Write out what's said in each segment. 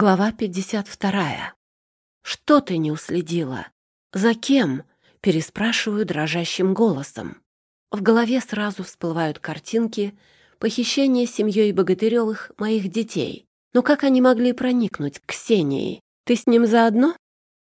Глава 52. «Что ты не уследила? За кем?» — переспрашиваю дрожащим голосом. В голове сразу всплывают картинки похищения семьей Богатыревых моих детей. Но как они могли проникнуть к Ксении? Ты с ним заодно?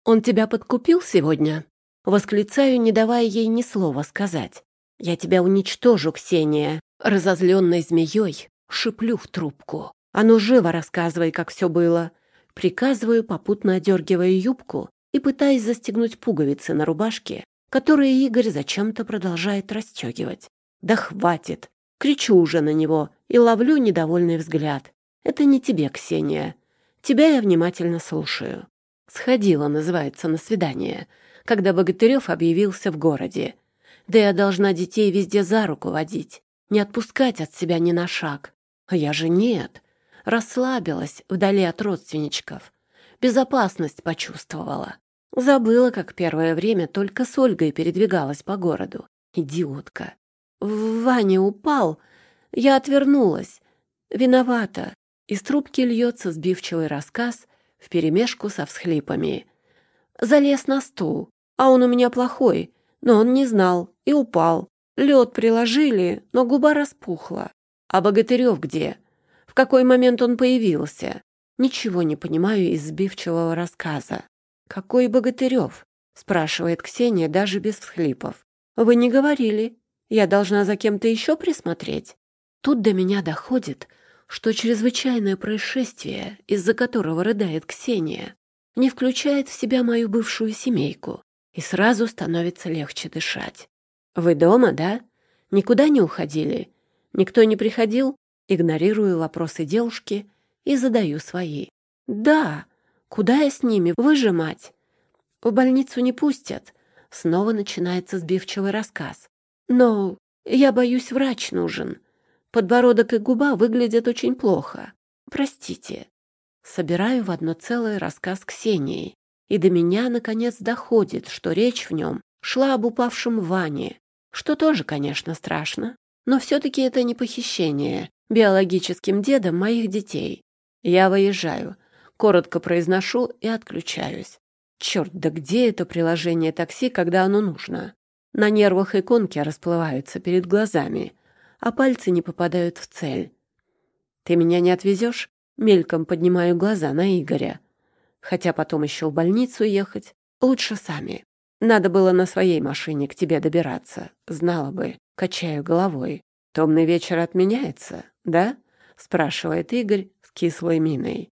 Он тебя подкупил сегодня? Восклицаю, не давая ей ни слова сказать. «Я тебя уничтожу, Ксения!» Разозленной змеей шиплю в трубку. «А ну живо рассказывай, как все было!» Приказываю, попутно одергивая юбку и пытаясь застегнуть пуговицы на рубашке, которые Игорь зачем-то продолжает расстегивать. «Да хватит!» Кричу уже на него и ловлю недовольный взгляд. «Это не тебе, Ксения. Тебя я внимательно слушаю». «Сходила», называется, на свидание, когда Богатырев объявился в городе. Да я должна детей везде за руку водить, не отпускать от себя ни на шаг. А я же нет расслабилась вдали от родственничков. Безопасность почувствовала. Забыла, как первое время только с Ольгой передвигалась по городу. Идиотка. Ваня упал. Я отвернулась. Виновата. Из трубки льется сбивчивый рассказ вперемешку со всхлипами. Залез на стул, а он у меня плохой, но он не знал и упал. Лед приложили, но губа распухла. А Богатырев где? Какой момент он появился. Ничего не понимаю из сбивчивого рассказа. «Какой Богатырев?» — спрашивает Ксения даже без всхлипов. «Вы не говорили. Я должна за кем-то еще присмотреть?» Тут до меня доходит, что чрезвычайное происшествие, из-за которого рыдает Ксения, не включает в себя мою бывшую семейку, и сразу становится легче дышать. «Вы дома, да? Никуда не уходили? Никто не приходил?» Игнорирую вопросы девушки и задаю свои. «Да, куда я с ними? Выжимать?» «В больницу не пустят», — снова начинается сбивчивый рассказ. «Но я боюсь, врач нужен. Подбородок и губа выглядят очень плохо. Простите». Собираю в одно целое рассказ Ксении, и до меня, наконец, доходит, что речь в нем шла об упавшем Ване, что тоже, конечно, страшно, но все-таки это не похищение, биологическим дедом моих детей. Я выезжаю, коротко произношу и отключаюсь. Черт, да где это приложение такси, когда оно нужно? На нервах иконки расплываются перед глазами, а пальцы не попадают в цель. Ты меня не отвезешь? Мельком поднимаю глаза на Игоря. Хотя потом еще в больницу ехать. Лучше сами. Надо было на своей машине к тебе добираться. Знала бы. Качаю головой. Томный вечер отменяется, да?» — спрашивает Игорь с кислой миной.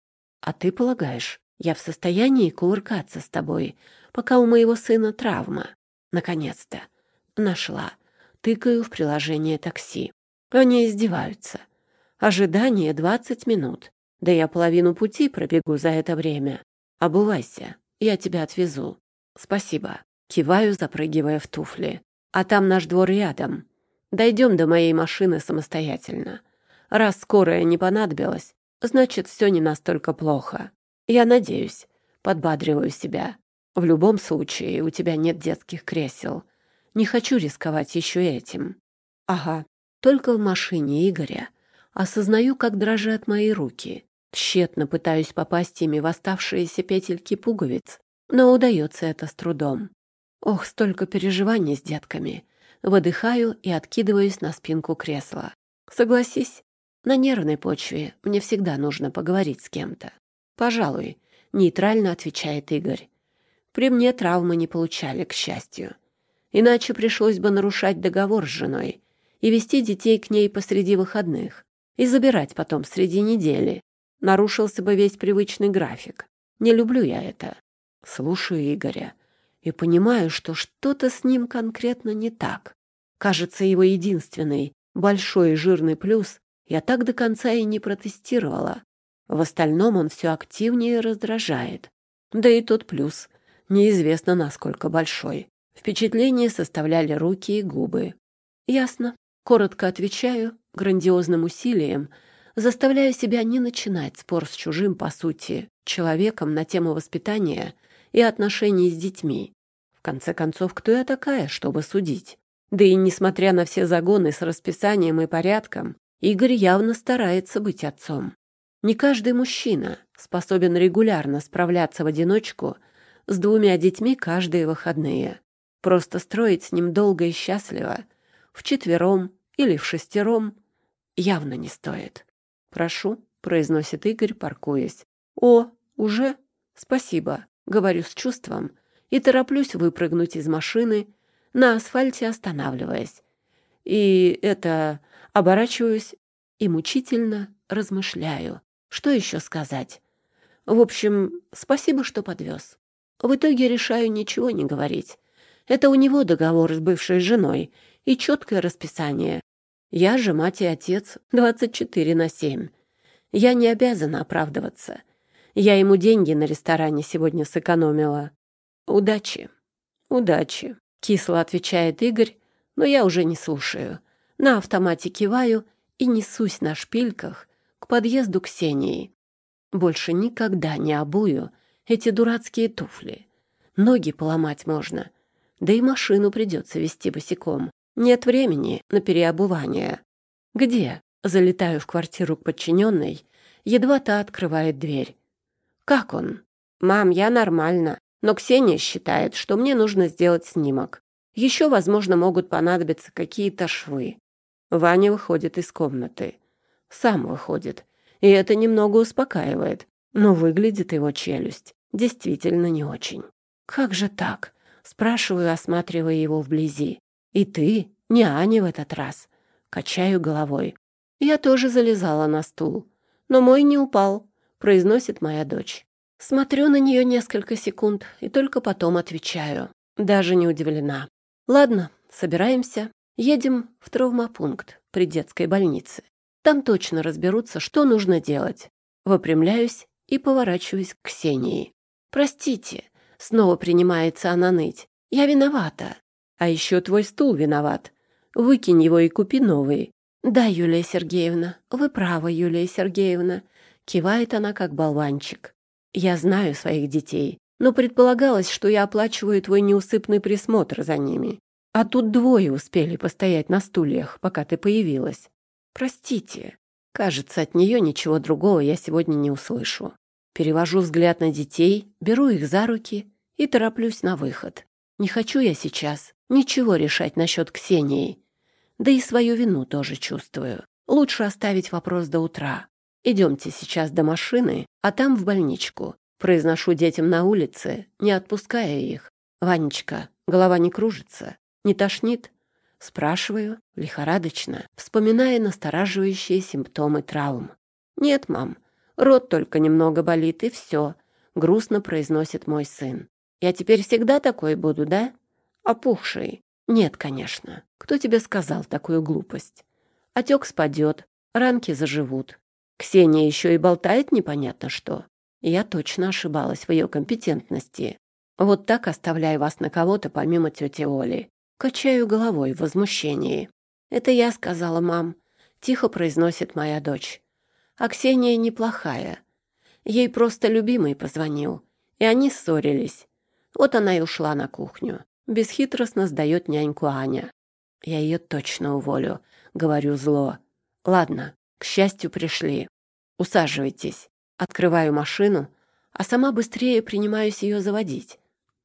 «А ты полагаешь, я в состоянии кувыркаться с тобой, пока у моего сына травма? Наконец-то. Нашла. Тыкаю в приложение такси. Они издеваются. Ожидание двадцать минут. Да я половину пути пробегу за это время. Обувайся, я тебя отвезу. Спасибо. Киваю, запрыгивая в туфли. А там наш двор рядом. Дойдем до моей машины самостоятельно. Раз скорая не понадобилась, значит, все не настолько плохо. Я надеюсь, подбадриваю себя. В любом случае, у тебя нет детских кресел. Не хочу рисковать еще этим. Ага, только в машине Игоря. Осознаю, как дрожат мои руки. Тщетно пытаюсь попасть ими в оставшиеся петельки пуговиц, но удается это с трудом. Ох, столько переживаний с детками. Выдыхаю и откидываюсь на спинку кресла. Согласись, на нервной почве мне всегда нужно поговорить с кем-то. Пожалуй, нейтрально отвечает Игорь. При мне травмы не получали, к счастью. Иначе пришлось бы нарушать договор с женой и вести детей к ней посреди выходных и забирать потом среди недели. Нарушился бы весь привычный график. Не люблю я это. Слушаю Игоря и понимаю, что что-то с ним конкретно не так. Кажется, его единственный большой и жирный плюс я так до конца и не протестировала. В остальном он все активнее раздражает. Да и тот плюс. Неизвестно, насколько большой. Впечатление составляли руки и губы. Ясно. Коротко отвечаю, грандиозным усилием, заставляю себя не начинать спор с чужим, по сути, человеком на тему воспитания и отношений с детьми. В конце концов, кто я такая, чтобы судить? Да и несмотря на все загоны с расписанием и порядком, Игорь явно старается быть отцом. Не каждый мужчина способен регулярно справляться в одиночку с двумя детьми каждые выходные. Просто строить с ним долго и счастливо, вчетвером или в шестером, явно не стоит. «Прошу», — произносит Игорь, паркуясь. «О, уже? Спасибо», — говорю с чувством и тороплюсь выпрыгнуть из машины, на асфальте останавливаясь. И это... оборачиваюсь и мучительно размышляю. Что еще сказать? В общем, спасибо, что подвез. В итоге решаю ничего не говорить. Это у него договор с бывшей женой и четкое расписание. Я же мать и отец 24 на 7. Я не обязана оправдываться. Я ему деньги на ресторане сегодня сэкономила. Удачи. Удачи. Кисло отвечает Игорь, но я уже не слушаю. На автомате киваю и несусь на шпильках к подъезду Ксении. Больше никогда не обую эти дурацкие туфли. Ноги поломать можно. Да и машину придется вести босиком. Нет времени на переобувание. Где? Залетаю в квартиру к подчиненной. Едва та открывает дверь. Как он? Мам, я нормально. Но Ксения считает, что мне нужно сделать снимок. Еще, возможно, могут понадобиться какие-то швы. Ваня выходит из комнаты. Сам выходит. И это немного успокаивает. Но выглядит его челюсть действительно не очень. «Как же так?» — спрашиваю, осматривая его вблизи. «И ты? Не Аня в этот раз?» Качаю головой. «Я тоже залезала на стул. Но мой не упал», — произносит моя дочь. Смотрю на нее несколько секунд и только потом отвечаю. Даже не удивлена. Ладно, собираемся. Едем в травмопункт при детской больнице. Там точно разберутся, что нужно делать. Выпрямляюсь и поворачиваюсь к Ксении. «Простите», — снова принимается она ныть. «Я виновата. А еще твой стул виноват. Выкинь его и купи новый». «Да, Юлия Сергеевна, вы правы, Юлия Сергеевна», — кивает она как болванчик. Я знаю своих детей, но предполагалось, что я оплачиваю твой неусыпный присмотр за ними. А тут двое успели постоять на стульях, пока ты появилась. Простите. Кажется, от нее ничего другого я сегодня не услышу. Перевожу взгляд на детей, беру их за руки и тороплюсь на выход. Не хочу я сейчас ничего решать насчет Ксении. Да и свою вину тоже чувствую. Лучше оставить вопрос до утра. Идемте сейчас до машины, а там в больничку. Произношу детям на улице, не отпуская их. Ванечка, голова не кружится, не тошнит? Спрашиваю, лихорадочно, вспоминая настораживающие симптомы травм. Нет, мам, рот только немного болит, и все, грустно произносит мой сын. Я теперь всегда такой буду, да? Опухший. Нет, конечно. Кто тебе сказал такую глупость? Отек спадет, ранки заживут. Ксения еще и болтает непонятно что. Я точно ошибалась в ее компетентности. Вот так оставляю вас на кого-то помимо тети Оли. Качаю головой в возмущении. «Это я сказала, мам», — тихо произносит моя дочь. «А Ксения неплохая. Ей просто любимый позвонил, и они ссорились. Вот она и ушла на кухню. Бесхитростно сдает няньку Аня. Я ее точно уволю», — говорю зло. «Ладно, к счастью, пришли. Усаживайтесь. Открываю машину, а сама быстрее принимаюсь ее заводить.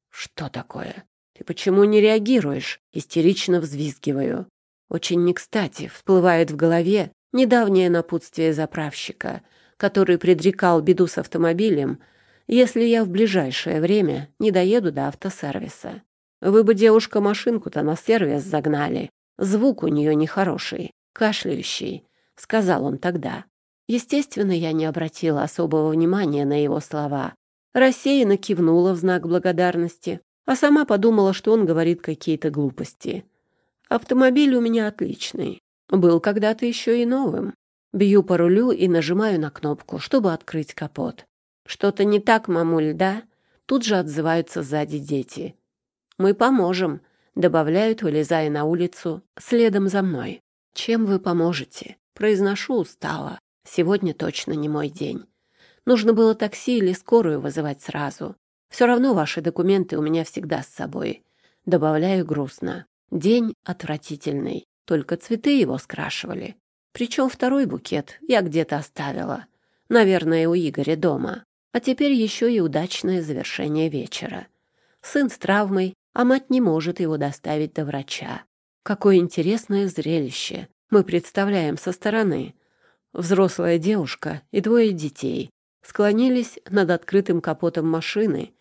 Что такое? Ты почему не реагируешь? Истерично взвизгиваю. Очень не кстати всплывает в голове недавнее напутствие заправщика, который предрекал беду с автомобилем, если я в ближайшее время не доеду до автосервиса. Вы бы, девушка, машинку-то на сервис загнали. Звук у нее нехороший, кашляющий. — сказал он тогда. Естественно, я не обратила особого внимания на его слова. Рассеянно кивнула в знак благодарности, а сама подумала, что он говорит какие-то глупости. Автомобиль у меня отличный. Был когда-то еще и новым. Бью по рулю и нажимаю на кнопку, чтобы открыть капот. «Что-то не так, мамуль, да?» Тут же отзываются сзади дети. «Мы поможем», — добавляют, вылезая на улицу, следом за мной. «Чем вы поможете?» Произношу устало. Сегодня точно не мой день. Нужно было такси или скорую вызывать сразу. Все равно ваши документы у меня всегда с собой. Добавляю грустно. День отвратительный. Только цветы его скрашивали. Причем второй букет я где-то оставила. Наверное, у Игоря дома. А теперь еще и удачное завершение вечера. Сын с травмой, а мать не может его доставить до врача. Какое интересное зрелище мы представляем со стороны. Взрослая девушка и двое детей склонились над открытым капотом машины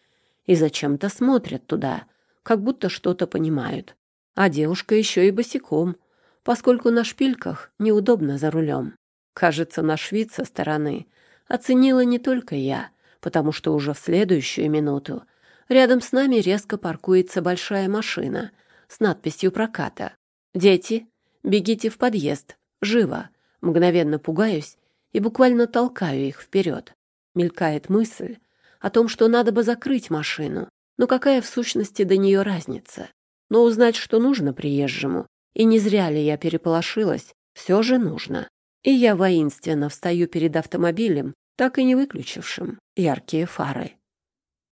и зачем-то смотрят туда, как будто что-то понимают. А девушка еще и босиком, поскольку на шпильках неудобно за рулем. Кажется, наш вид со стороны оценила не только я, потому что уже в следующую минуту рядом с нами резко паркуется большая машина с надписью «Проката». «Дети, бегите в подъезд, живо!» Мгновенно пугаюсь и буквально толкаю их вперед. Мелькает мысль о том, что надо бы закрыть машину. Но какая в сущности до нее разница? Но узнать, что нужно приезжему, и не зря ли я переполошилась, все же нужно. И я воинственно встаю перед автомобилем, так и не выключившим яркие фары.